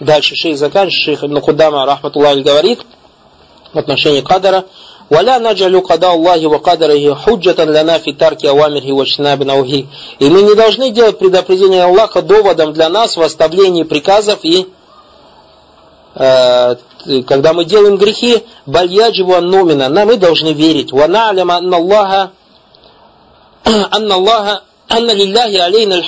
Дальше шейх заканчивает, шейх Ибн Худама, рахматуллах, говорит в отношении кадара, ولا نجعل قضاء الله وقدره حجة لنا في ترك أوامره واجتناب نواهيه. И мы не должны делать предупреждение Аллаха доводом для нас в оставлении приказов и э, когда мы делаем грехи, бальядживу аннумина, нам мы должны верить. وَنَعْلَمَ أَنَّ اللَّهَ أَنَّ اللَّهَ анна лилляхи алейна.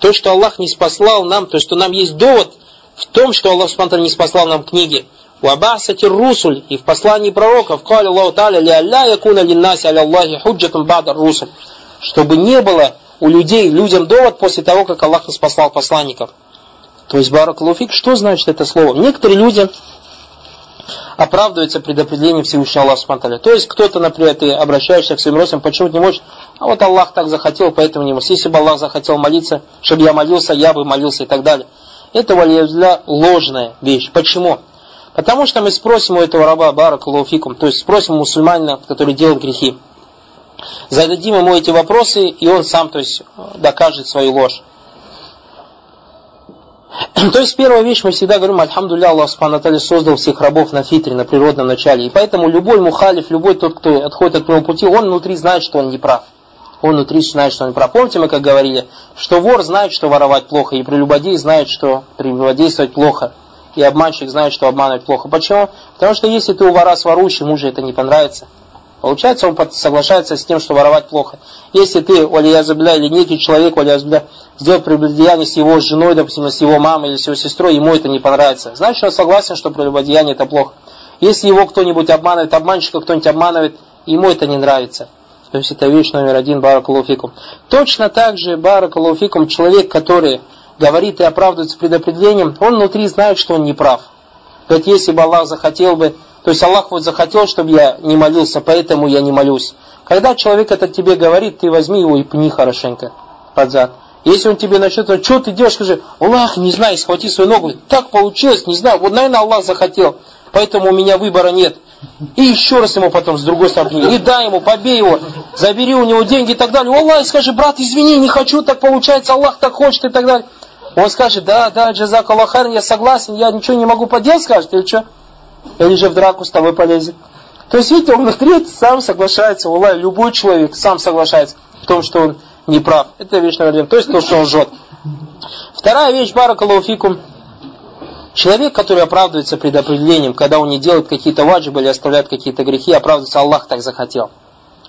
То, что Аллах не спаслал нам, то, что нам есть довод в том, что Аллах Субтитры не спаслал нам книги. Вабасати русуль и в послании пророков каля Аллаху Та'аля ли алля якуна линнаси аля Аллахи. Чтобы не было у людей, людям довод после того, как Аллах не спаслал посланников. То есть баракалуфик, что значит это слово? Некоторые люди оправдываются предопределением Всевышнего Аллаха Субтитры. То есть кто-то, например, ты обращаешься к своим родственникам, почему не можешь, а вот Аллах так захотел, поэтому не можешь. Если бы Аллах захотел молиться, чтобы я молился, я бы молился и так далее. Это валия ложная вещь. Почему? Потому что мы спросим у этого раба Баракалуфикум, то есть спросим мусульманина, который делает грехи. Зададим ему эти вопросы, и он сам то есть, докажет свою ложь. То есть первая вещь, мы всегда говорим, Альхамдулилля, Аллах Субхану создал всех рабов на фитре, на природном начале. И поэтому любой мухалиф, любой тот, кто отходит от моего пути, он внутри знает, что он не прав. Он внутри знает, что он прав. Помните, мы как говорили, что вор знает, что воровать плохо, и прелюбодей знает, что прелюбодействовать плохо. И обманщик знает, что обманывать плохо. Почему? Потому что если ты у вора сворующий, ему же это не понравится. Получается, он соглашается с тем, что воровать плохо. Если ты, валиязабля, или некий человек, валиязабля, сделал прелюбодеяние с его женой, допустим, с его мамой или с его сестрой, ему это не понравится. Значит, он согласен, что прелюбодеяние это плохо. Если его кто-нибудь обманывает, обманщика кто-нибудь обманывает, ему это не нравится. То есть это вещь номер один, баракалуфикум. Точно так же, баракалуфикум, человек, который говорит и оправдывается предопределением, он внутри знает, что он не прав. Говорит, если бы Аллах захотел бы, то есть Аллах вот захотел, чтобы я не молился, поэтому я не молюсь. Когда человек это тебе говорит, ты возьми его и пни хорошенько под зад. Если он тебе начнет, что ты делаешь, скажи, Аллах, не знаю, схвати свою ногу. Так получилось, не знаю, вот, наверное, Аллах захотел, поэтому у меня выбора нет. И еще раз ему потом с другой стороны, не дай ему, побей его, забери у него деньги и так далее. Аллах, скажи, брат, извини, не хочу, так получается, Аллах так хочет и так далее. Он скажет, да, да, джазак Аллахар, я согласен, я ничего не могу поделать, скажет, или что? Или же в драку с тобой полезет. То есть, видите, он внутри сам соглашается, Аллах, любой человек сам соглашается в том, что он не прав. Это вещь номер. То есть то, что он лжет. Вторая вещь, баракалуфикум. Человек, который оправдывается предопределением, когда он не делает какие-то ваджибы или оставляет какие-то грехи, оправдывается, Аллах так захотел.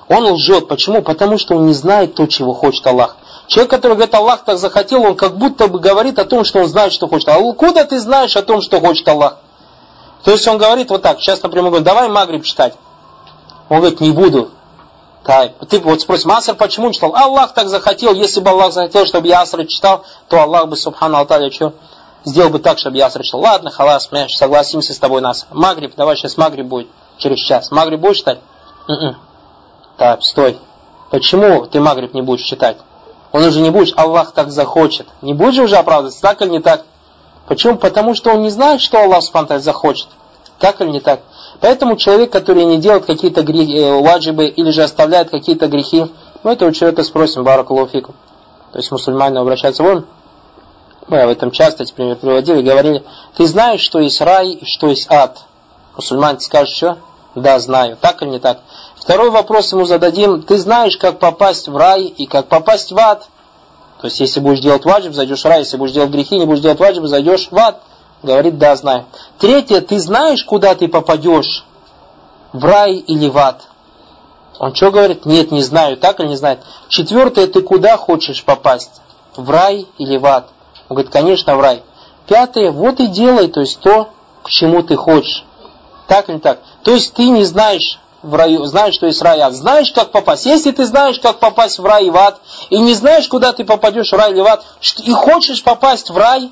Он лжет. Почему? Потому что он не знает то, чего хочет Аллах. Человек, который говорит, Аллах так захотел, он как будто бы говорит о том, что он знает, что хочет Аллах. Куда ты знаешь о том, что хочет Аллах? То есть он говорит вот так, сейчас, например, говорит, давай Магриб читать. Он говорит, не буду. Да, ты вот спросишь, Аср почему читал? Аллах так захотел, если бы Аллах захотел, чтобы я Аср читал, то Аллах бы, субхану Алталя, что? Сделал бы так, чтобы я читал. Ладно, халас, мы согласимся с тобой нас. Магриб, давай сейчас Магриб будет через час. Магриб будешь читать? м Так, стой. Почему ты Магриб не будешь читать? Он уже не будешь, Аллах так захочет. Не будешь уже оправдываться, так или не так? Почему? Потому что он не знает, что Аллах Субхану захочет. Так или не так? Поэтому человек, который не делает какие-то грехи, э, ваджибы или же оставляет какие-то грехи, мы этого человека спросим, баракалуфику. То есть мусульмане обращаются, вон, мы об этом часто эти примеры приводили, говорили, ты знаешь, что есть рай и что есть ад? Мусульмане скажут, что? Да, знаю. Так или не так? Второй вопрос ему зададим, ты знаешь, как попасть в рай и как попасть в ад? То есть, если будешь делать ваджиб, зайдешь в рай, если будешь делать грехи, не будешь делать ваджиб, зайдешь в ад. Говорит, да, знаю. Третье, ты знаешь, куда ты попадешь? В рай или в ад? Он что говорит? Нет, не знаю. Так или не знает? Четвертое, ты куда хочешь попасть? В рай или в ад? Он говорит, конечно, в рай. Пятое, вот и делай, то есть то, к чему ты хочешь. Так или так? То есть ты не знаешь в раю, знаешь, что есть рай ад. Знаешь, как попасть. Если ты знаешь, как попасть в рай и в ад, и не знаешь, куда ты попадешь в рай или в ад, и хочешь попасть в рай,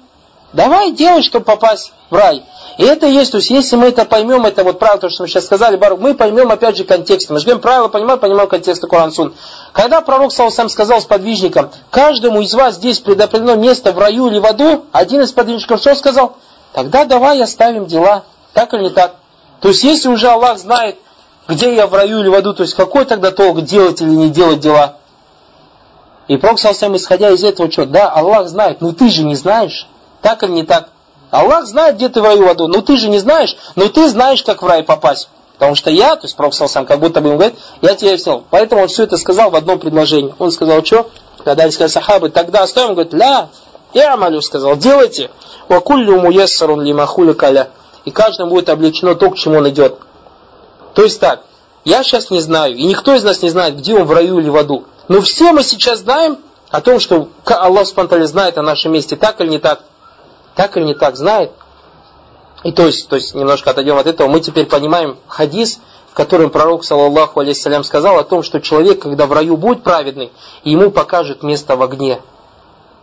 Давай делай, чтобы попасть в рай. И это есть, то есть если мы это поймем, это вот правило, то, что мы сейчас сказали, Барух, мы поймем опять же контекст. Мы же говорим, правило понимаем, понимаем контекст Коран Сун. Когда пророк сам сказал сподвижникам, каждому из вас здесь предопределено место в раю или в аду, один из подвижников что сказал? Тогда давай оставим дела. Так или не так? То есть если уже Аллах знает, где я в раю или в аду, то есть какой тогда толк делать или не делать дела? И Пророк сам исходя из этого, что? Да, Аллах знает, но ты же не знаешь. Так или не так? Аллах знает, где ты в раю в аду. Но ты же не знаешь, но ты знаешь, как в рай попасть. Потому что я, то есть Пророк сам как будто бы ему говорит, я тебя снял. Поэтому он все это сказал в одном предложении. Он сказал, что? Когда они сказали сахабы, тогда оставим, говорит, ля, я амалю сказал, делайте. Вакуллю муяссарун лимахули. И каждому будет облегчено то, к чему он идет. То есть так, я сейчас не знаю, и никто из нас не знает, где он в раю или в аду. Но все мы сейчас знаем о том, что Аллах Субтитры знает о нашем месте, так или не так. Так или не так, знает. И то есть, то есть немножко отойдем от этого, мы теперь понимаем хадис, в котором пророк, саллаллаху алейхиссалям, сказал о том, что человек, когда в раю будет праведный, ему покажет место в огне.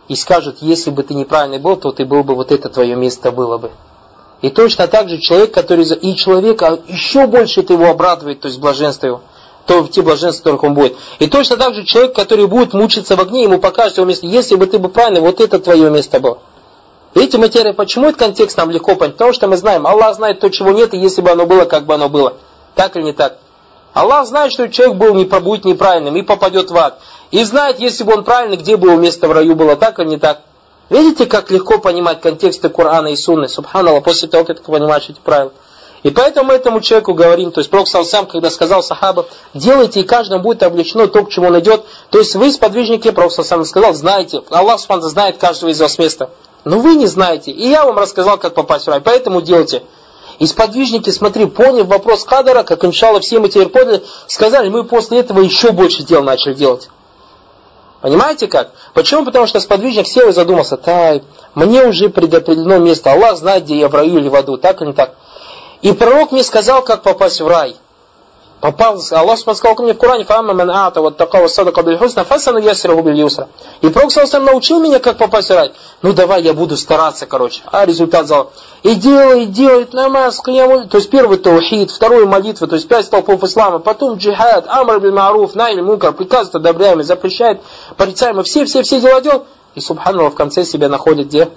И скажет, если бы ты неправильный был, то ты был бы, вот это твое место было бы. И точно так же человек, который... И человека еще больше это его обрадует, то есть блаженство его то в те блаженства, в которых он будет. И точно так же человек, который будет мучиться в огне, ему покажет его место. Если бы ты бы правильно, вот это твое место было. Видите, мы теперь, почему этот контекст нам легко понять? Потому что мы знаем, Аллах знает то, чего нет, и если бы оно было, как бы оно было. Так или не так? Аллах знает, что человек был, не будет неправильным и попадет в ад. И знает, если бы он правильный, где бы его место в раю было, так или не так. Видите, как легко понимать контексты Корана и Сунны, субханаллах, после того, как ты понимаешь эти правила. И поэтому этому человеку говорим, то есть Пророк сам, когда сказал сахаба, делайте, и каждому будет облечено то, к чему он идет. То есть вы, сподвижники, Пророк сам сказал, знаете, Аллах знает каждого из вас места. Но вы не знаете. И я вам рассказал, как попасть в рай. Поэтому делайте. И сподвижники, смотри, поняв вопрос кадра, как иншалла все мы теперь поняли, сказали, мы после этого еще больше дел начали делать. Понимаете как? Почему? Потому что сподвижник сел и задумался, тай, мне уже предопределено место, Аллах знает, где я в раю или в аду, так или не так. И пророк мне сказал, как попасть в рай попал, Аллах сказал мне в Коране, фамма ман ата вот такого садака биль хусна, фасану ясираху биль юсра. И Пророк сам научил меня, как попасть в рай. Ну давай, я буду стараться, короче. А результат зал. И делай, и делай, намаз, кияму. То есть первый таухид, второй молитва, то есть пять столпов ислама, потом джихад, амр бил маруф, най мункар, приказывает одобряемый, запрещает, порицаемый, все, все, все дела делал. И Субханаллах в конце себя находит где?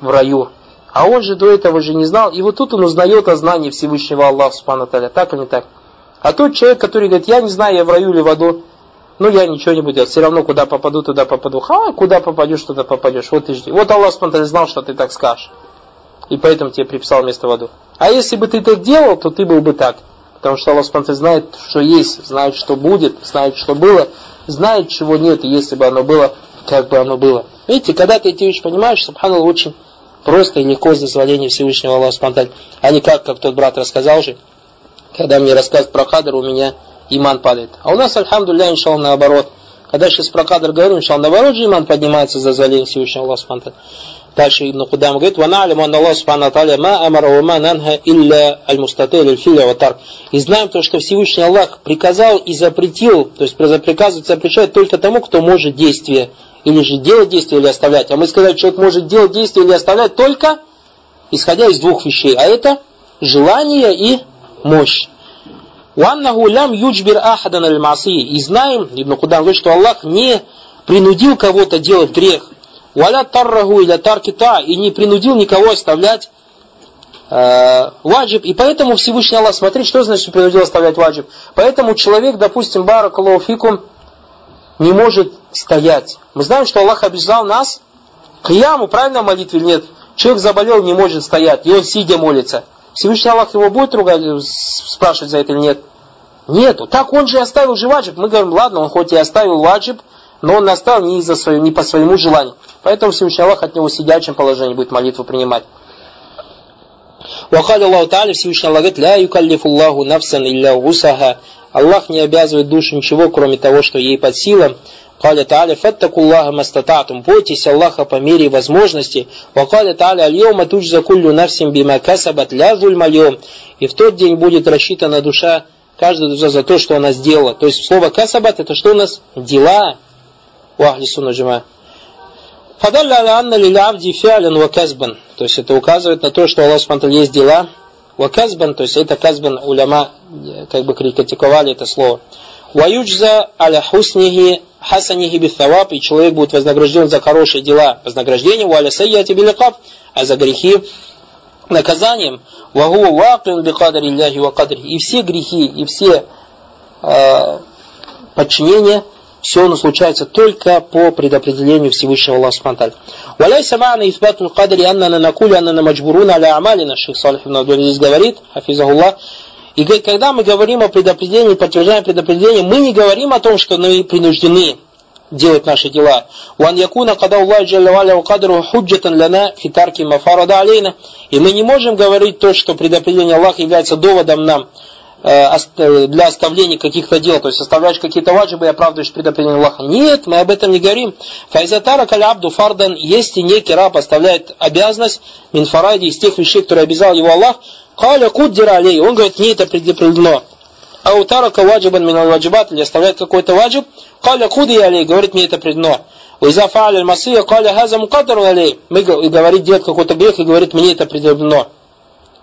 В раю. А он же до этого же не знал. И вот тут он узнает о знании Всевышнего Аллаха Субхану Так или не так? А тот человек, который говорит, я не знаю, я в раю или в аду, ну я ничего не буду делать, все равно куда попаду, туда попаду. Ха, куда попадешь, туда попадешь, вот и жди. Вот Аллах спонтанно знал, что ты так скажешь. И поэтому тебе приписал место в аду. А если бы ты так делал, то ты был бы так. Потому что Аллах спонтанно знает, что есть, знает, что будет, знает, что было, знает, чего нет, и если бы оно было, как бы оно было. Видите, когда ты эти вещи понимаешь, Субханаллах очень просто и легко с дозволения Всевышнего Аллаха спонтанно. А не как, как тот брат рассказал же, когда мне рассказывают про кадр, у меня иман падает. А у нас, альхамдулля, иншалла, наоборот. Когда сейчас про кадр говорю, иншалла, наоборот же иман поднимается за залень Всевышнего Аллаха Субхану Дальше Ибн Кудам говорит, «Ваналим ан Аллах Субхану Аталя ма амара ва ма нанха илля аль мустатель аль филя ватар». И знаем то, что Всевышний Аллах приказал и запретил, то есть приказывает, запрещает только тому, кто может действие, или же делать действие, или оставлять. А мы сказали, человек может делать действие или оставлять только исходя из двух вещей. А это желание и мощь. «Ваннаху лям юджбир ахадан аль масии». И знаем, Ибн Кудан говорит, что Аллах не принудил кого-то делать грех. «Валя тарраху или таркита» и не принудил никого оставлять э, ваджиб. И поэтому Всевышний Аллах, смотри, что значит принудил оставлять ваджиб. Поэтому человек, допустим, баракалуфикум, не может стоять. Мы знаем, что Аллах обязал нас к яму, правильно молитве или нет? Человек заболел, не может стоять, и он сидя молится. Всевышний Аллах его будет ругать, спрашивать за это или нет? Нету. Так он же оставил же ваджиб. Мы говорим, ладно, он хоть и оставил ваджиб, но он оставил не, из-за свое, не по своему желанию. Поэтому Всевышний Аллах от него в сидячем положении будет молитву принимать. Вахали Аллаху Та'аля, Всевышний Аллах говорит, ля юкаллифу Аллаху нафсан илля усаха. Аллах не обязывает душу ничего, кроме того, что ей под силам. Каля Тааля фаттакуллаха мастататум. Бойтесь Аллаха по мере возможности. Вакаля Тааля альйома туджза куллю навсим бима касабат ля зульмальем. И в тот день будет рассчитана душа, каждая душа за то, что она сделала. То есть слово касабат это что у нас? Дела. Вахли сунна джима. Фадалля аля анна лилябди фиален ваказбан. То есть это указывает на то, что Аллах Субтитры есть дела. Ваказбан, то есть это казбан уляма как бы критиковали это слово. Ваюджза аля хуснихи хасанихи бифтаваб, и человек будет вознагражден за хорошие дела вознаграждением, валя сайяти биликаб, а за грехи наказанием. Вагу вакин бикадари ляхи ва И все грехи, и все э, подчинения Все оно случается только по предопределению Всевышнего Аллаха Субхану Валяйса ма'на ифбатул кадри аннана накули аннана маджбуруна аля амалина. Шейх Салих ибн здесь говорит, хафизахуллах, и когда мы говорим о предопределении, подтверждаем предопределение, мы не говорим о том, что мы принуждены делать наши дела. Ван якуна када Аллах джалла кадру худжатан лана фитарки мафарада алейна. И мы не можем говорить то, что предопределение Аллаха является доводом нам э, э, для оставления каких-то дел, то есть оставляешь какие-то ваджибы и оправдываешь предопределение Аллаха. Нет, мы об этом не говорим. Файзатара калябду фардан, если некий раб оставляет обязанность минфаради из тех вещей, которые обязал его Аллах, каля куддира алей, он говорит, не это предопределено. Аутарака ваджибан минал ваджибат, или оставляет какой-то ваджиб, каля куди алей, говорит, мне это предно. Уиза фа'аля масия, каля хаза мукадару алей. Мы и говорит, делает какой-то грех и говорит, мне это предопределено.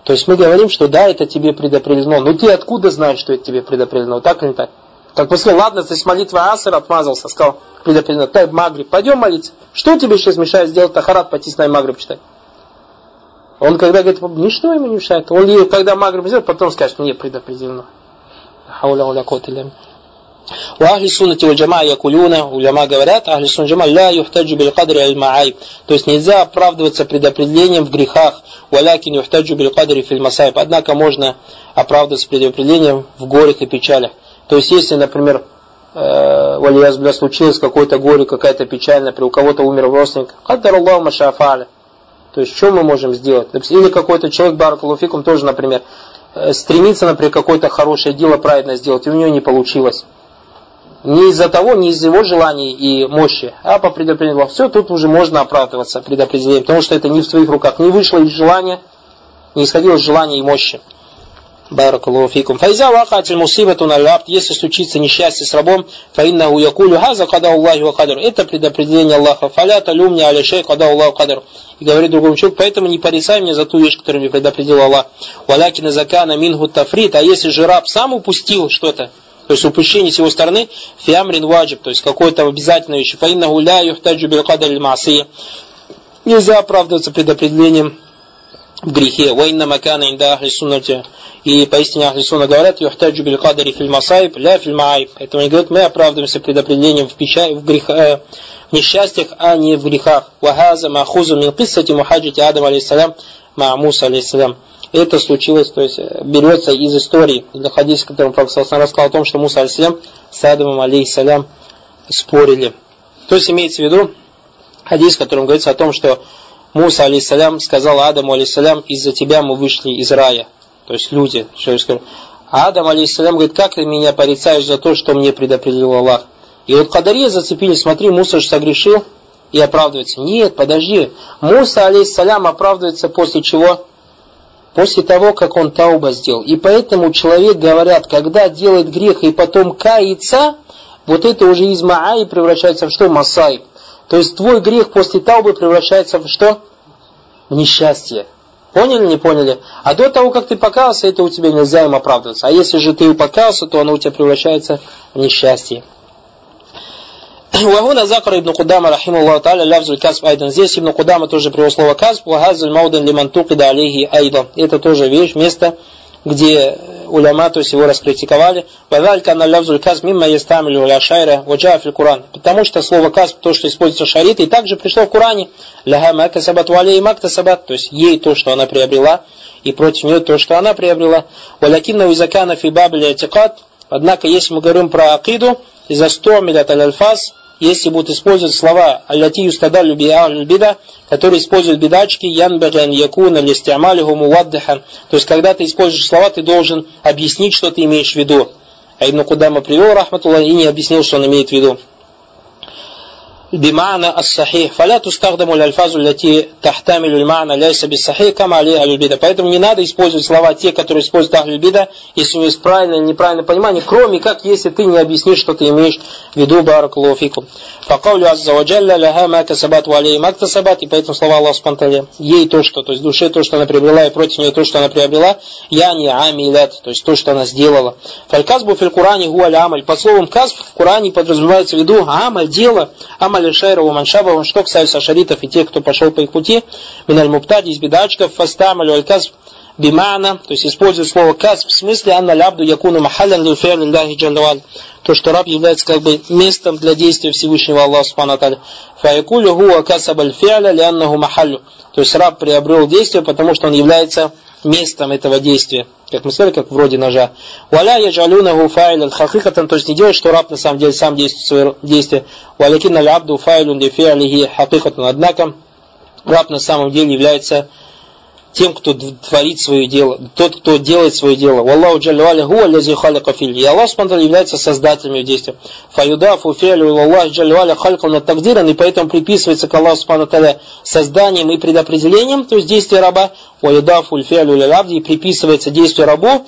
То есть мы говорим, что да, это тебе предопределено. Но ты откуда знаешь, что это тебе предопределено? Так или не так? Так после, ладно, здесь молитва Аср отмазался, сказал, предопределено. Тай Магриб, пойдем молиться. Что тебе сейчас мешает сделать тахарат, пойти с нами Магриб читать? Он когда говорит, ничто ему не мешает. Он когда Магриб сделает, потом скажет, мне предопределено. Хауля уля котилям. У ахли суннати валь джама якулюна, уляма говорят, ахли сунна джама ля юхтаджу биль кадри аль маайб. То есть нельзя оправдываться предопределением в грехах, валякин юхтаджу биль кадри. Однако можно оправдываться предопределением в горях и печалях. То есть если, например, э, случилось какое-то горе, какая-то печаль, например, у кого-то умер родственник, каддар Аллаху машафаля. То есть, что мы можем сделать? Или какой-то человек, баракулуфикум, тоже, например, Э, стремится, например, какое-то хорошее дело правильно сделать, и у него не получилось. Не из-за того, не из-за его желаний и мощи, а по предопределению. Все, тут уже можно оправдываться предопределением, потому что это не в твоих руках. Не вышло из желания, не исходило из желания и мощи. Баракаллаху фикум. Файза вакатиль мусибатун аль если случится несчастье с рабом, фаиннаху якулю хаза када Аллахи ва кадр. Это предопределение Аллаха. Фаля талюмни аля шей када Аллаху кадр. И говорит другому человеку, поэтому не порицай меня за ту вещь, которую мне предопределил Аллах. Валякина закана мингу тафрит. А если же раб сам упустил что-то, то есть упущение с его стороны, фиамрин ваджиб, то есть какое-то обязательное вещь. Фаиннаху ля юхтаджу бил кадр Нельзя оправдываться предопределением в грехе. Вайна макана инда ахли суннати. И поистине ахли сунна говорят, юхтаджу биль кадари филь масайб, ля филь маайб. Поэтому они говорят, мы оправдываемся предопределением в, печа... в, грех... э, в несчастьях, а не в грехах. Вахаза махузу мин киссати мухаджити Адам алейсалям ма Муса алейсалям. Это случилось, то есть э, берется из истории, из хадиса, в котором Пророк рассказал о том, что Муса алейсалям с Адамом алейсалям спорили. То есть имеется в виду хадис, в котором говорится о том, что Муса, алейсалям, сказал Адаму, алейсалям, из-за тебя мы вышли из рая. То есть люди. А Адам, алейсалям, говорит, как ты меня порицаешь за то, что мне предопределил Аллах? И вот Кадария зацепили, смотри, Муса же согрешил и оправдывается. Нет, подожди. Муса, алейсалям, оправдывается после чего? После того, как он тауба сделал. И поэтому человек, говорят, когда делает грех и потом кается, вот это уже из Мааи превращается в что? Масай. То есть твой грех после таубы превращается в что? В несчастье. Поняли, не поняли? А до того, как ты покаялся, это у тебя нельзя им оправдываться. А если же ты покаялся, то оно у тебя превращается в несчастье. Вагуна Закар ибн Кудама, рахиму та'аля, лявзуль касб айдан. Здесь ибн Кудама тоже привел слово касб, вагазуль маудан лиман тукида алейхи айдан. Это тоже вещь, место, где уляма, то есть его раскритиковали. Вадалька на лявзуль каз мимма ястамилю ля шайра ваджа фил Куран. Потому что слово каз, то, что используется в шарите, и также пришло в Коране. Ляха макта сабат валей макта сабат. То есть ей то, что она приобрела, и против нее то, что она приобрела. Валякинна визакана фи бабли атикат. Однако, если мы говорим про акиду, из-за 100 милят аль-альфаз, если будут использовать слова «Аллати юстадалю би бида», которые используют бедачки «Янбаган якуна листиамалиху муаддахан». То есть, когда ты используешь слова, ты должен объяснить, что ты имеешь в виду. А Ибн Кудама привел, рахматуллах, и не объяснил, что он имеет в виду. بمعنى الصحيح فلا تستخدم الألفاظ التي تحتمل المعنى ليس بالصحيح كما عليه أهل البدع поэтому не надо использовать слова те которые используют أهل البدع если у есть правильное или неправильное понимание кроме как если ты не объяснишь что ты имеешь в виду барак фикум فقول عز وجل لها ما كسبت وعليه ما اكتسبت и поэтому слова Аллаха Субтитры ей то что то есть душе то что она приобрела и против нее то что она приобрела я не амилят то есть то что она сделала фальказбу фил Куране гуаль амаль под словом казб в Коране подразумевается в виду амаль дело амаль Амаль Шайра у Маншаба, что касается шаритов и тех, кто пошел по их пути, Миналь Муптади из бедачков, Фастамаль Альказ, бимана, то есть использует слово кас в смысле анна лябду якуну махалян лифер лилляхи джаллаваль. То, что раб является как бы местом для действия Всевышнего Аллаха Субхану Аталя. Фаякулю хуа касабаль фиаля лианнаху махалю. То есть раб приобрел действие, потому что он является местом этого действия. Как мы сказали, как вроде ножа. Валя яджалюнаху файлан хахикатан, то есть не делает, что раб на самом деле сам действует свое действие. Валякин аль абду файлун ли фиалихи хакикатан. Однако раб на самом деле является тем, кто творит свое дело, тот, кто делает свое дело. Wallahu джалли хуа лази халика филь. И Аллах Субтитры является создателем ее действия. Фаюдафу фиалю Аллах джалли валя халикал на тагдиран, и поэтому приписывается к Аллаху Субтитры созданием и предопределением, то есть действие раба. Ваюдафу фиалю лабди, и приписывается действие рабу.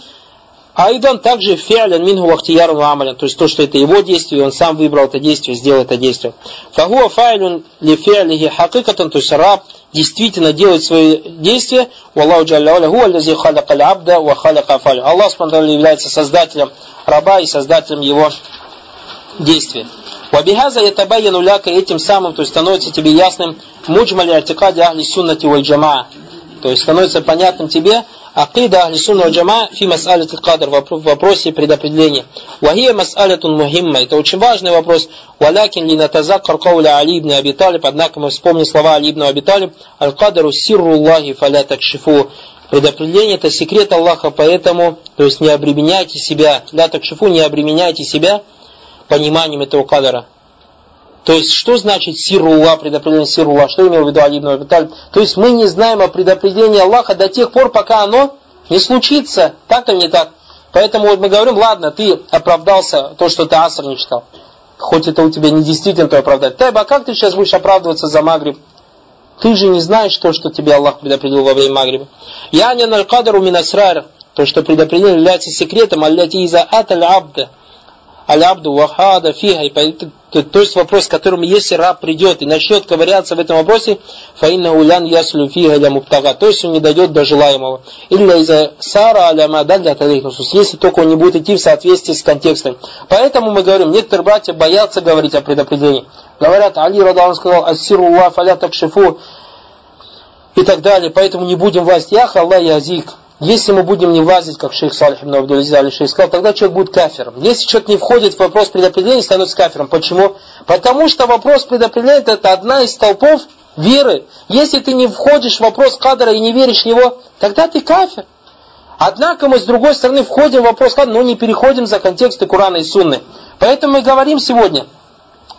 Айдан также фиалян минху вахтиярун амалян, то есть то, что это его действие, он сам выбрал это действие, сделал это действие. Фахуа файлюн ли фиалихи хакикатан, то есть раб, действительно делает свои действия, Аллаху Джалля Ху Аллази халяка абда ва халяка афалю. Аллах Субхану является создателем раба и создателем его действия. Вабихаза ятабайяну ляка этим самым, то есть становится тебе ясным муджмали артикади ахли суннати валь джамаа. То есть становится понятным тебе Акида Ахли Сунна Джама фи мас'алят кадр в вопросе предопределения. Вахия мас'алятун мухимма. Это очень важный вопрос. Валякин ли натазаккар кауля Али ибн Аби Талиб. Однако мы вспомним слова Али ибн Аби Талиб. Аль-кадару сирру Аллахи фаля такшифу. Предопределение это секрет Аллаха, поэтому, то есть не обременяйте себя, ля такшифу, не обременяйте себя пониманием этого кадара. То есть, что значит сирула, предопределение сирула? Что имел в виду Али ибн То есть, мы не знаем о предопределении Аллаха до тех пор, пока оно не случится. Так или не так? Поэтому вот мы говорим, ладно, ты оправдался то, что ты аср не читал. Хоть это у тебя не действительно то оправдать. Тайба, а как ты сейчас будешь оправдываться за Магриб? Ты же не знаешь то, что тебе Аллах предопределил во время Магриба. Я не налькадару минасрар. То, что предопределение является секретом, алляти иза аталь абда аль-абду вахада фиха. То, то есть вопрос, которым если раб придет и начнет ковыряться в этом вопросе, фаинна улян яслю фиха для муптага. То есть он не дойдет до желаемого. Или из-за сара аля мадалля если только он не будет идти в соответствии с контекстом. Поэтому мы говорим, некоторые братья боятся говорить о предопределении. Говорят, Али Радалан сказал, ассиру ва фаля такшифу и так далее. Поэтому не будем власть. Ях Аллах язик. Если мы будем не влазить, как шейх Салих ибн Абдулиза али сказал, тогда человек будет кафером. Если человек не входит в вопрос предопределения, становится кафером. Почему? Потому что вопрос предопределения это одна из столпов веры. Если ты не входишь в вопрос кадра и не веришь в него, тогда ты кафер. Однако мы с другой стороны входим в вопрос кадра, но не переходим за контексты Курана и Сунны. Поэтому мы говорим сегодня,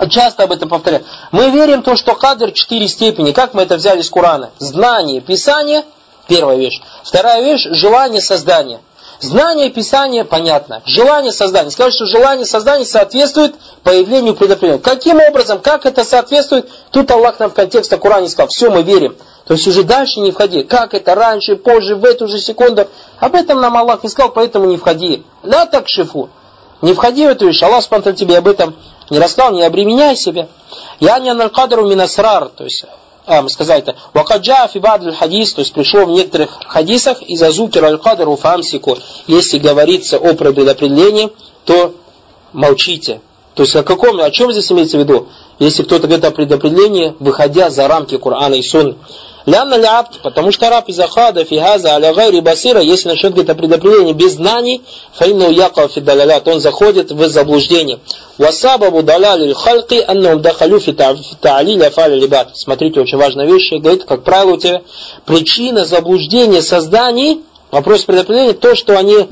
часто об этом повторяем, мы верим в то, что кадр четыре степени. Как мы это взяли из Курана? Знание, Писание – Первая вещь. Вторая вещь – желание создания. Знание Писания понятно. Желание создания. Скажут, что желание создания соответствует появлению предопределения. Каким образом, как это соответствует? Тут Аллах нам в контексте Коране сказал, все, мы верим. То есть уже дальше не входи. Как это раньше, позже, в эту же секунду. Об этом нам Аллах не сказал, поэтому не входи. Да так шифу. Не входи в эту вещь. Аллах спонтан тебе об этом не рассказал, не обременяй себя. Я не аналькадру минасрар. То есть а, мы сказали это, вакаджа фибад хадис, то есть пришло в некоторых хадисах, из азукир аль-кадру фамсику, если говорится о предопределении, то молчите. То есть о каком, о чем здесь имеется в виду? Если кто-то говорит о предопределении, выходя за рамки Корана и Сунны. Лянна лябд, потому что раб из ахада фигаза аля гайри басира, если начнет говорить о предопределении без знаний, фаинну якал фидалялят, он заходит в заблуждение. Васабабу даляли хальки аннум дахалю фи та'алиля фаля либат. Смотрите, очень важная вещь, говорит, как правило, у тебя причина заблуждения созданий, вопрос предопределения, то, что они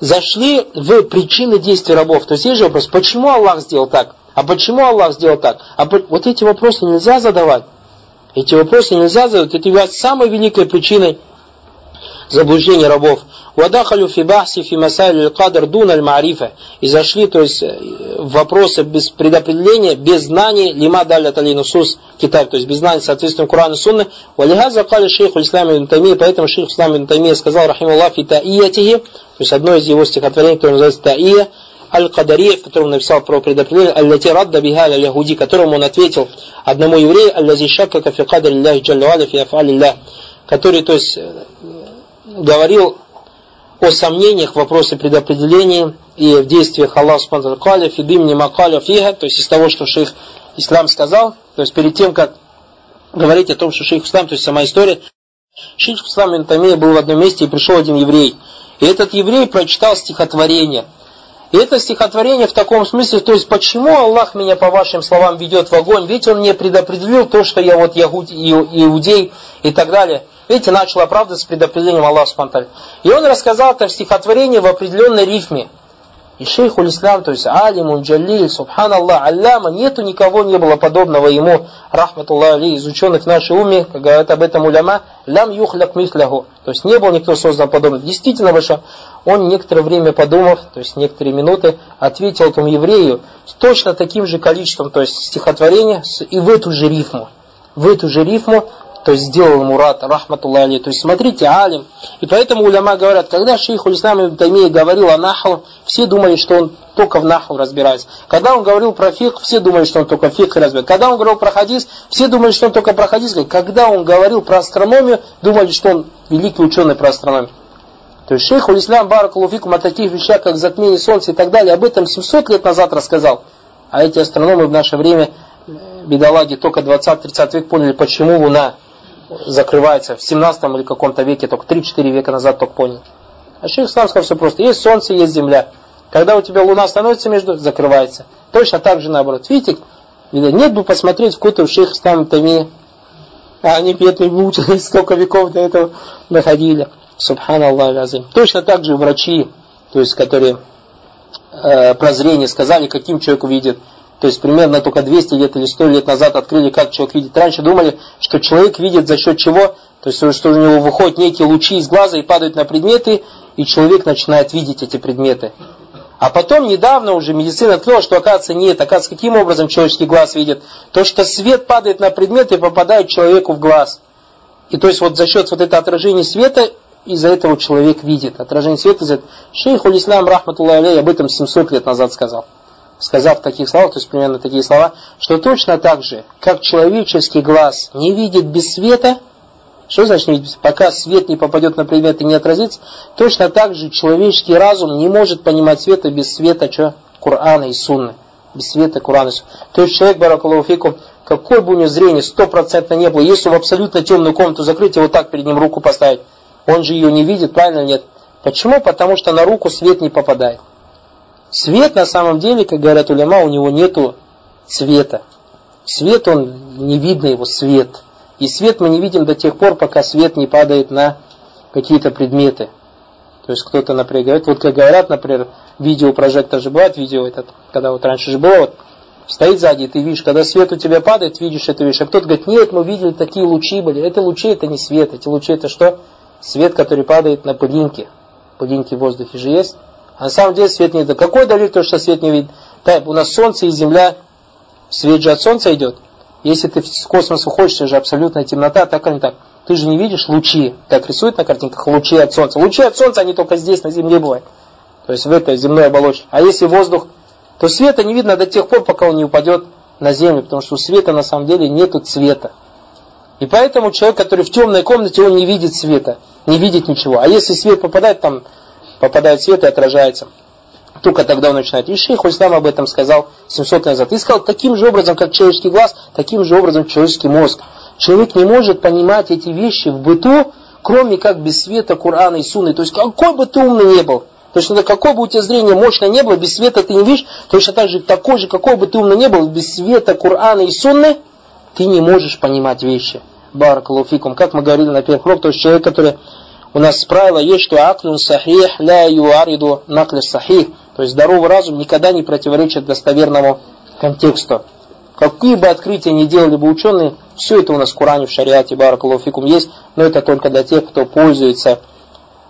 зашли в причины действий рабов. То есть есть же вопрос, почему Аллах сделал так? А почему Аллах сделал так? А вот эти вопросы нельзя задавать. Эти вопросы нельзя задать, это является самой великой причиной заблуждения рабов. Вадахалю фи бахси фи масайли кадр дун аль марифа. И зашли, то есть, э, в вопросы без предопределения, без знаний, лима даля тали нусус китаб, то есть без знаний, соответственно, Курана и Сунны. Валихаза кали шейх Ислам ибн Таймия, поэтому шейх Ислам ибн Таймия сказал, рахим Аллах, фи таиятихи, то есть одно из его стихотворений, которое называется таия, Аль-Кадария, в котором написал про предопределение, Аль-Лати Радда Бихаля Яхуди, которому он ответил одному еврею, Аль-Лази Шакка Кафи Кадар Лилляхи Джаллаваля Фи Афалилля, который, то есть, э, говорил о сомнениях в вопросе предопределения и в действиях Аллаха Субхану Каля, Фидимни Макаля Фиха, то есть из того, что шейх Ислам сказал, то есть перед тем, как говорить о том, что шейх Ислам, то есть сама история, Шейх Ислам Интамия был в одном месте и пришел один еврей. И этот еврей прочитал стихотворение. И это стихотворение в таком смысле, то есть почему Аллах меня по вашим словам ведет в огонь, ведь Он мне предопределил то, что я вот иудей и так далее. Видите, начал оправдываться предопределением Аллаха Субтитры. И он рассказал это в стихотворении в определенной рифме. И шейх Ислам, то есть Алимун, Джалиль, Субханаллах, Алляма, нету никого не было подобного ему, рахматуллах али, из ученых нашей уме, как говорят об этом уляма, лям юхляк мисляху. То есть не был никто создан подобным. Действительно, выше, он некоторое время подумав, то есть некоторые минуты, ответил этому еврею с точно таким же количеством, то есть стихотворения, и в эту же рифму. В эту же рифму то есть сделал Мурат, рахматуллах То есть смотрите, алим. И поэтому уляма говорят, когда шейх Улислам Ибн говорил о наху, все думали, что он только в наху разбирается. Когда он говорил про фик, все думали, что он только фик разбирается. Когда он говорил про хадис, все думали, что он только про хадис. Когда он говорил про астрономию, думали, что он великий ученый про астрономию. То есть шейх Улислам Баракулуфикум о таких вещах, как затмение солнца и так далее, об этом 700 лет назад рассказал. А эти астрономы в наше время, э, бедолаги, только 20-30 век поняли, почему Луна закрывается в 17 или каком-то веке, только 3-4 века назад только понял. А шейх Ислам сказал все просто. Есть солнце, есть земля. Когда у тебя луна становится между, закрывается. Точно так же наоборот. Видите, нет бы посмотреть куту шейх Ислам Тами. А они бедные мучились, столько веков до этого доходили. Субханаллах азим. Точно так же врачи, то есть которые э, прозрение сказали, каким человек видит. То есть примерно только 200 лет или 100 лет назад открыли, как человек видит. Раньше думали, что человек видит за счет чего? То есть, что у него выходят некие лучи из глаза и падают на предметы, и человек начинает видеть эти предметы. А потом недавно уже медицина открыла, что оказывается нет. Оказывается, каким образом человеческий глаз видит? То, что свет падает на предмет и попадает человеку в глаз. И то есть вот за счет вот этого отражения света из-за этого человек видит. Отражение света из-за этого. Шейх Улислам, рахматуллах об этом 700 лет назад сказал сказав таких словах, то есть примерно такие слова, что точно так же, как человеческий глаз не видит без света, что значит не видит? Пока свет не попадет на предмет и не отразится, точно так же человеческий разум не может понимать света без света что? Корана и Сунны. Без света Корана и Сунны. То есть человек, баракалуфику, какой бы у него зрение стопроцентно не было, если в абсолютно темную комнату закрыть и вот так перед ним руку поставить, он же ее не видит, правильно нет? Почему? Потому что на руку свет не попадает. Свет на самом деле, как говорят улема, у него нету цвета. Свет, он не видно его свет. И свет мы не видим до тех пор, пока свет не падает на какие-то предметы. То есть кто-то, например, говорит, вот как говорят, например, видеопрожектор же бывает, видео этот, когда вот раньше же было, вот, стоит сзади, ты видишь, когда свет у тебя падает, видишь эту вещь. А кто-то говорит, нет, мы видели такие лучи были. Это лучи, это не свет. Эти лучи это что? Свет, который падает на пылинки. Пылинки в воздухе же есть. А на самом деле свет не видно. Какой далит то, что свет не видно? Так, у нас солнце и земля, свет же от солнца идет. Если ты в космос уходишь, это же абсолютная темнота, так или не так. Ты же не видишь лучи, как рисуют на картинках, лучи от солнца. Лучи от солнца, они только здесь, на земле бывают. То есть в этой земной оболочке. А если воздух, то света не видно до тех пор, пока он не упадет на землю, потому что у света на самом деле нету цвета. И поэтому человек, который в темной комнате, он не видит света, не видит ничего. А если свет попадает там попадает свет и отражается. Только тогда он начинает. И шейх Ислам об этом сказал 700 лет назад. И сказал, таким же образом, как человеческий глаз, таким же образом человеческий мозг. Человек не может понимать эти вещи в быту, кроме как без света Корана и Сунны. То есть, какой бы ты умный не был, то есть, какое бы у тебя зрение мощное не было, без света ты не видишь, точно так же, такой же, какой бы ты умный не был, без света Корана и Сунны, ты не можешь понимать вещи. Баракалуфикум. Как мы говорили на первых уроках, то есть человек, который у нас правило есть, что аклюн сахих ля юариду накль сахих. То есть здоровый разум никогда не противоречит достоверному контексту. Какие бы открытия ни делали бы ученые, все это у нас в Коране, в шариате, баракалуфикум есть, но это только для тех, кто пользуется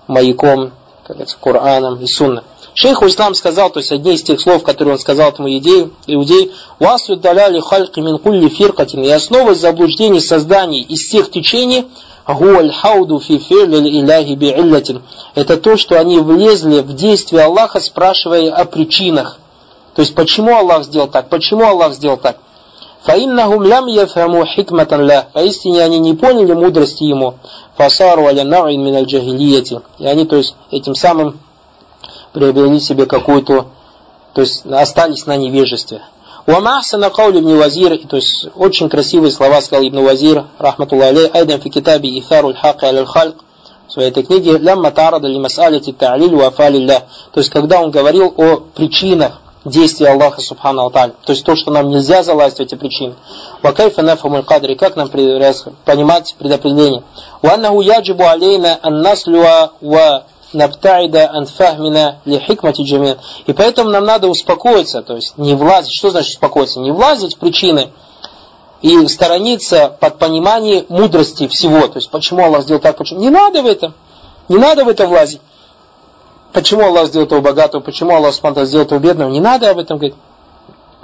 маяком, как говорится, Кораном и Сунной. Шейх Ислам сказал, то есть одни из тех слов, которые он сказал этому идею, иудей, «Васу даляли хальки мин кулли фиркатин» и основой заблуждений созданий из всех течений – Гуаль хауду фи иляхи би'иллатин. Это то, что они влезли в действие Аллаха, спрашивая о причинах. То есть, почему Аллах сделал так? Почему Аллах сделал так? فإنهم لم يفهموا حكمة الله поистине они не поняли мудрости ему فصاروا على نوع من الجاهلية и они то есть этим самым приобрели себе какую-то то есть остались на невежестве Вама ахсана каули ибн Вазир, то есть очень красивые слова сказал Ибн Вазир, рахматуллах алей, айдан фи китаби Ихару хак аль хальк, в своей этой книге, лямма тарада ли масалити та'лиль ва То есть, когда он говорил о причинах действия Аллаха Субхану Алталь. То есть то, что нам нельзя залазить в эти причины. Вакайфа нафамуль кадри, как нам понимать предопределение. Уаннаху яджибу алейна ан наслюа ва набтаида ан фахмина ли джамин. И поэтому нам надо успокоиться, то есть не влазить. Что значит успокоиться? Не влазить в причины и сторониться под понимание мудрости всего. То есть почему Аллах сделал так, почему. Не надо в это. Не надо в это влазить. Почему Аллах сделал того богатого, почему Аллах сделал того бедного, не надо об этом говорить.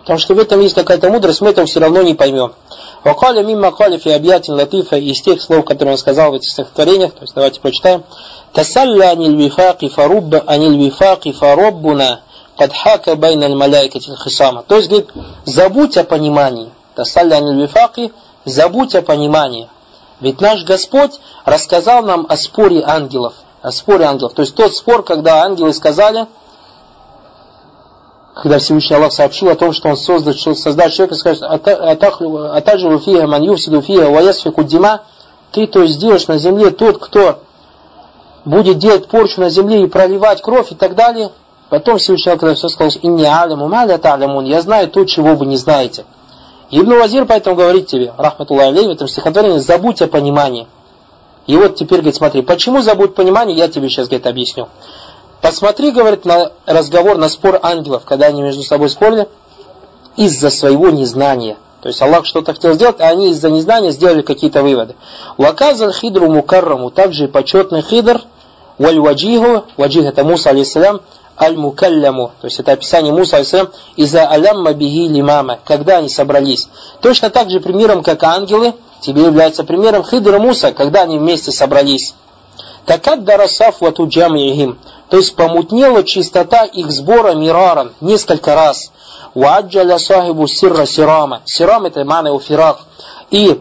Потому что в этом есть какая-то мудрость, мы этого все равно не поймем. Вакаля мимма каля фи объятин латифа из тех слов, которые он сказал в этих стихотворениях, то есть давайте прочитаем. Тасалля аниль вифаки фарубба аниль вифаки фароббуна кад байна аль маляйкати хисама. То есть, говорит, забудь о понимании. Тасалля аниль вифаки, забудь о понимании. Ведь наш Господь рассказал нам о споре ангелов о споре ангелов. То есть тот спор, когда ангелы сказали, когда Всевышний Аллах сообщил о том, что он создал, создать человека, скажет, атаджу фиха ман юфсиду фиха ваясфику ты то сделаешь на земле тот, кто будет делать порчу на земле и проливать кровь и так далее. Потом Всевышний Аллах все сказал, инни аляму маля ta'лямун, я знаю то, чего вы не знаете. Ибн Вазир поэтому говорит тебе, рахматуллах алей, в этом стихотворении, забудь о понимании. И вот теперь, говорит, смотри, почему забудь понимание, я тебе сейчас, говорит, объясню. Посмотри, говорит, на разговор, на спор ангелов, когда они между собой спорили, из-за своего незнания. То есть Аллах что-то хотел сделать, а они из-за незнания сделали какие-то выводы. Ваказал хидру мукарраму, также почетный хидр, валь ваджиху, ваджих это Муса алейсалям, аль-мукалляму, то есть это описание Муса алейсалям, из-за алямма бихи лимама, когда они собрались. Точно так же примером, как ангелы, тебе является примером Хидр и Муса, когда они вместе собрались. Такат дарасаф вату джамихим, то есть помутнела чистота их сбора мираран несколько раз. Ваджаля сахибу сирра сирама. Сирам это мана уфирак. И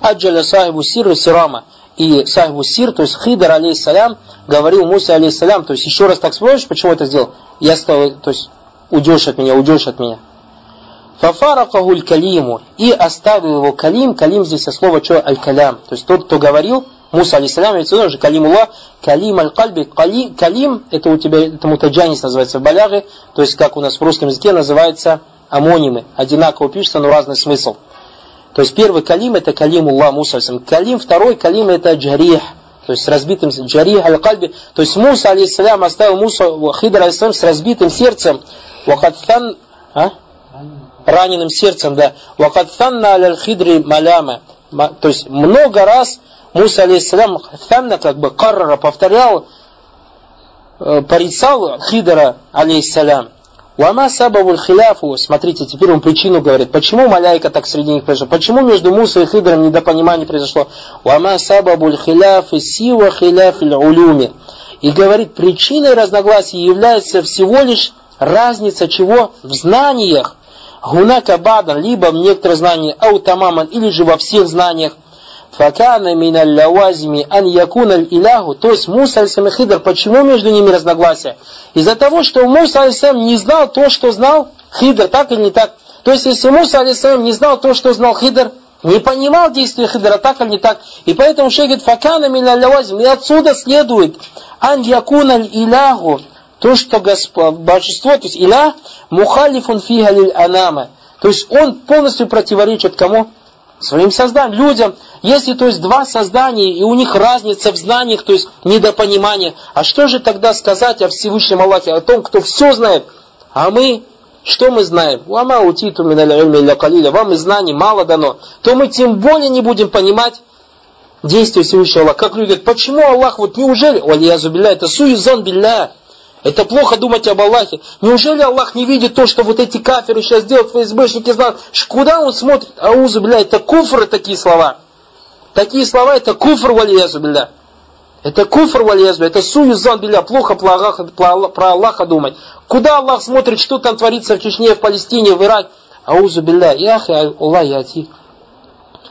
аджаля сахибу сирра сирама. И сахибу сир, то есть Хидр алейхиссалям, говорил Муса алейхиссалям, то есть еще раз так вспомнишь, почему это сделал? Я стал, то есть уйдешь от меня, уйдешь от меня. Фафаракаху калиму. И оставил его калим. Калим здесь от слова что? Аль-калям. То есть тот, кто говорил, Муса, алейсалям, ведь тоже калимуллах, калим аль-кальби, калим, это у тебя, это мутаджанис называется в баляге, то есть как у нас в русском языке называется амонимы, одинаково пишется, но разный смысл. То есть первый калим это калимуллах Муса, калим, второй калим это джарих, то есть с разбитым джарих аль-кальби, то есть Муса, алейсалям, оставил Муса, Хидр, алейсалям, с разбитым сердцем, вахатфан, а? раненым сердцем, да. Вакатфанна аль хидри маляма. То есть много раз Муса алейхиссалям фанна как бы каррара повторял, э, порицал Хидра алейхиссалям. Вама сабавуль хиляфу, смотрите, теперь он причину говорит, почему маляйка так среди них произошла, почему между Мусой и Хидром недопонимание произошло. Вама сабабуль хиляф и сива хиляф улюми. И говорит, причиной разногласий является всего лишь разница чего? В знаниях. Гунака бадан, либо в некоторых знаниях, ау тамаман, или же во всех знаниях. Факана миналь лавазими ан якуналь иляху. То есть Муса алисам и Хидр, почему между ними разногласия? Из-за того, что Муса алисам не знал то, что знал Хидр, так или не так. То есть, если Муса алисам не знал то, что знал Хидр, не понимал действия Хидра, так или не так. И поэтому шейх говорит, факана миналь. И отсюда следует, ан якуналь иляху, то, что Господь, божество, то есть Иля, мухалифун фигалиль анама. То есть он полностью противоречит кому? Своим созданиям, людям. Если, то есть, два создания, и у них разница в знаниях, то есть недопонимание, а что же тогда сказать о Всевышнем Аллахе, о том, кто все знает? А мы, что мы знаем? Уама утиту Вам и знаний мало дано. То мы тем более не будем понимать действия Всевышнего Аллаха. Как люди говорят, почему Аллах, вот неужели, Валиязу билля, это суизон билля, это плохо думать об Аллахе. Неужели Аллах не видит то, что вот эти каферы сейчас делают, ФСБшники знают? Куда он смотрит? Аузу, бля, это куфры такие слова. Такие слова это куфр валиязу, бля. Это куфр валиязу, это суюзан, бля, плохо про Аллаха, думать. Куда Аллах смотрит, что там творится в Чечне, в Палестине, в Ираке? Аузу, бля, яхи, Аллах, яти.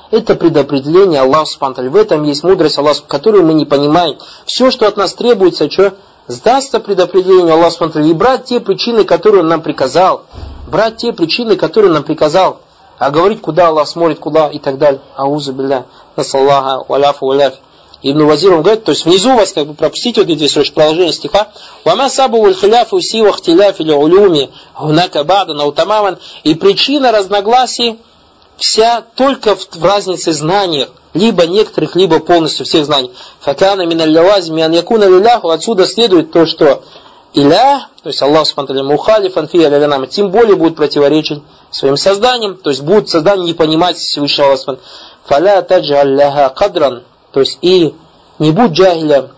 Это предопределение Аллаха Субтитры. В этом есть мудрость Аллаха, которую мы не понимаем. Все, что от нас требуется, что? Сдастся предопределению Аллаха Субтитры и брать те причины, которые Он нам приказал. брать те причины, которые нам приказал, а говорить, куда Аллах смотрит, куда и так далее. Аузу билля, насаллаха, валяфу, валяф. Ибн Вазир он говорит, то есть внизу у вас как бы пропустите вот эти строчки продолжение стиха. Вама сабу валь хиляфу сива хтиляф или улюми гунака бада наутамаман. И причина разногласий вся только в, в разнице знаниях, либо некоторых, либо полностью всех знаний. Факана миналлявази миан якуна отсюда следует то, что иля, то есть Аллах Субтитры Мухалифан фи алялянам, тем более будет противоречить своим созданием, то есть будет создание не понимать Всевышнего Аллаха Фаля таджаль ляха кадран, то есть и не будь джахилем,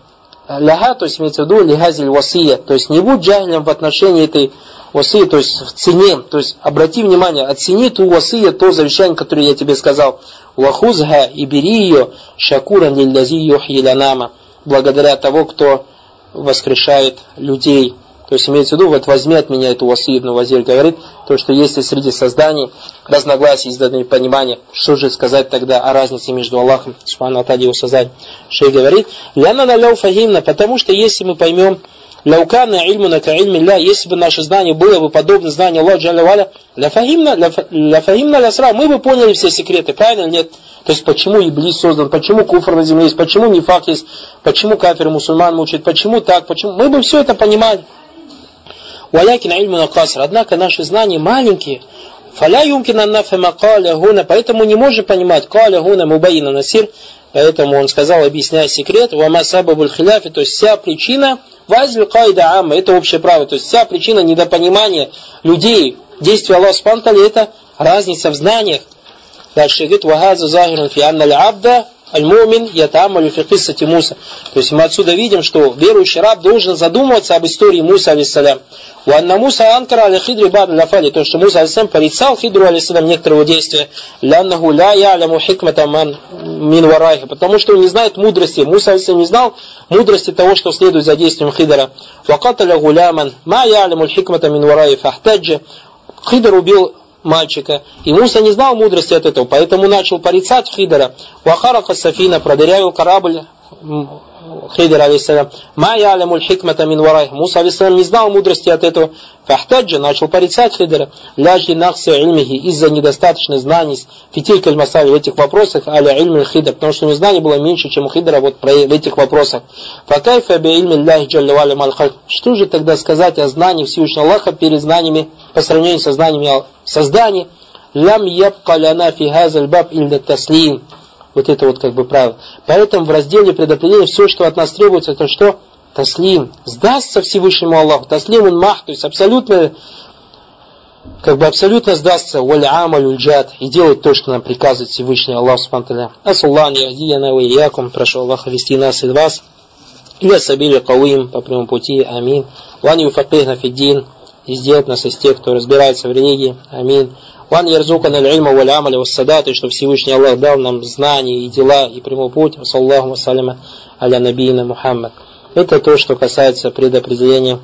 ляха, то есть имеется в виду лихазиль васия, то есть не будь джахилем в отношении этой васы, то есть в цене, то есть обрати внимание, оцени ту васия, то завещание, которое я тебе сказал, вахузга и бери ее, шакуран лиллязи юхи благодаря того, кто воскрешает людей. То есть имеется в виду, вот возьми от меня эту васию, Ибн Вазир говорит, то, что если среди созданий разногласий, изданы понимания, что же сказать тогда о разнице между Аллахом, Субхану Атади его созданием. Шей говорит, ляна наляу фагимна, потому что если мы поймем, Ляукана ильмуна ка ильми ля, если бы наше знание было бы подобно знанию Аллаха Джалля Валя, ля фагимна, ля фагимна ля мы бы поняли все секреты, правильно или нет? То есть почему Иблис создан, почему куфр на земле есть, почему нефак есть, почему кафир мусульман мучает, почему так, почему. Мы бы все это понимали. Валякин ильму накаср. Однако наши знания маленькие. Фаля юмкин аннафема каля гуна. Поэтому не можем понимать каля гуна мубаина насир. Поэтому он сказал, объясняя секрет, вама сабабуль хиляфи, то есть вся причина, вазлю кайда амма, это общее право, то есть вся причина недопонимания людей, действия Аллаха Субтитры, это разница в знаниях. Дальше говорит, вахаза захирун фи анна абда аль-мумин ятамалю фи Муса. То есть мы отсюда видим, что верующий раб должен задумываться об истории Муса, алейсалям. Уанна Муса анкара аля хидри бад ляфали, то, что Муса алейсалям порицал хидру алейсалям некоторого действия, ляннаху ля яляму хикмата ман мин варайха, потому что он не знает мудрости. Муса алейсалям не знал мудрости того, что следует за действием хидра. Вакаталя гуляман, ма яляму хикмата мин варайха, фахтаджа. Хидр убил мальчика. И Муса не знал мудрости от этого, поэтому начал порицать Хидера. Вахарака Сафина продырявил корабль Хидер, алейсалям. Ма ялямуль хикмата мин варай. Муса, алейсалям, не знал мудрости от этого. Фахтаджа начал порицать Хидера. Ляжли нахси ильмихи из-за недостаточной знаний фитиль масали в этих вопросах, аля ильмиль хидер. Потому что у него знаний было меньше, чем у Хидера вот в этих вопросах. Факайфа би ильмиль ляхи джалли Что же тогда сказать о знании Всевышнего Аллаха перед знаниями, по сравнению со знаниями создания? Лям ябка ляна фи баб илля таслим. Вот это вот как бы правило. Поэтому в разделе предопределения все, что от нас требуется, это что? Таслим. Сдастся Всевышнему Аллаху. Таслим он мах, то есть абсолютно, как бы абсолютно сдастся. Валь амаль джад. И делать то, что нам приказывает Всевышний Аллах Субтитры. Асуллан яхдияна ва иякум. Прошу Аллаха вести нас и вас. Или сабили кауим по прямому пути. Амин. Ван юфакихна фиддин. И сделать нас из тех, кто разбирается в религии. Амин. Ван ярзукана аль-ильма валь амаля вассадат, и что Всевышний Аллах дал нам знания и дела и прямой путь. Саллаху вассаляма аля набийна Мухаммад. Это то, что касается предопределения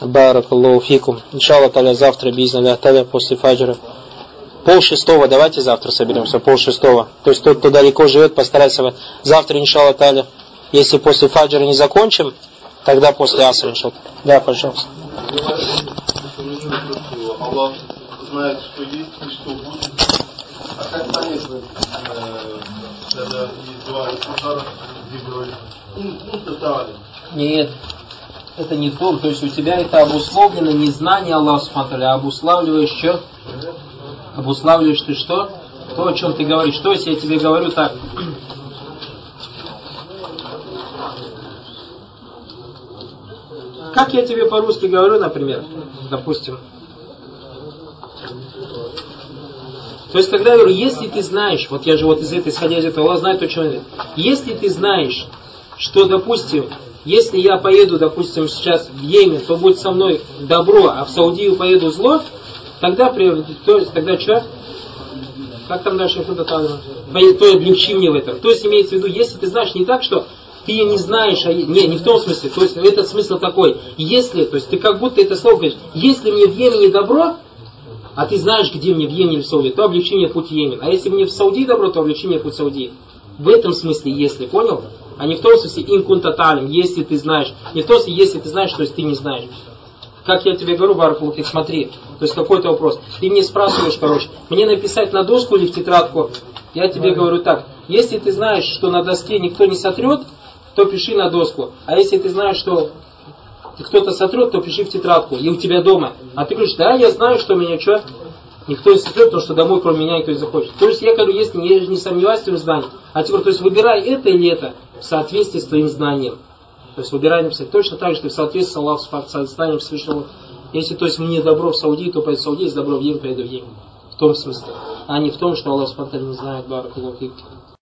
Баракаллаху фикум. Иншаллах таля завтра, бизналя таля после фаджра. Пол шестого, давайте завтра соберемся, пол шестого. То есть тот, кто далеко живет, постарайся завтра, иншаллах таля. Если после фаджра не закончим, тогда после асра, иншаллах. Да, пожалуйста знает, что есть и что будет. А как понять, э, когда есть два где говорит, интотален? Нет, это не то, то есть у тебя это обусловлено не знание Аллаха Субхану а обуславливаешь что? Обуславливаешь ты что? То, о чем ты говоришь. То есть я тебе говорю так. Как я тебе по-русски говорю, например, допустим, То есть, когда я говорю, если ты знаешь, вот я же вот из этой, исходя из этого, Аллах знает, о чем я Если ты знаешь, что, допустим, если я поеду, допустим, сейчас в Йемен, то будет со мной добро, а в Саудию поеду зло, тогда, то есть, тогда что? Как там дальше? То облегчи мне в этом. То есть, имеется в виду, если ты знаешь не так, что ты не знаешь, а, не, не в том смысле, то есть этот смысл такой, если, то есть ты как будто это слово говоришь, если мне в Йемене добро, а ты знаешь, где мне в Йемене или в Саудии, то облегчи мне путь Йемен. А если мне в Саудии добро, то облегчи мне путь Саудии. В этом смысле, если, понял? А не в том смысле инкунтаталем, если ты знаешь. Не в том смысле, если ты знаешь, то есть ты не знаешь. как я тебе говорю, Баракулуфик, смотри, то есть какой-то вопрос. Ты мне спрашиваешь, короче, мне написать на доску или в тетрадку? Я тебе говорю так, если ты знаешь, что на доске никто не сотрет, то пиши на доску. А если ты знаешь, что кто-то сотрет, то пиши в тетрадку. И у тебя дома. А ты говоришь, да, я знаю, что меня что, никто не сотрет, потому что домой кроме меня никто не захочет. То есть я говорю, если не, не сомневаюсь в твоем знании, а теперь, то есть выбирай это или это в соответствии с твоим знанием. То есть выбирай написать точно так же, ты в соответствии с Аллахом, с знанием Всевышнего. Если то есть мне добро в Саудии, то пойду в Саудии, если добро в Йемен, поеду в Йемен. В том смысле. А не в том, что Аллах Субтитры не знает Баракулуфик.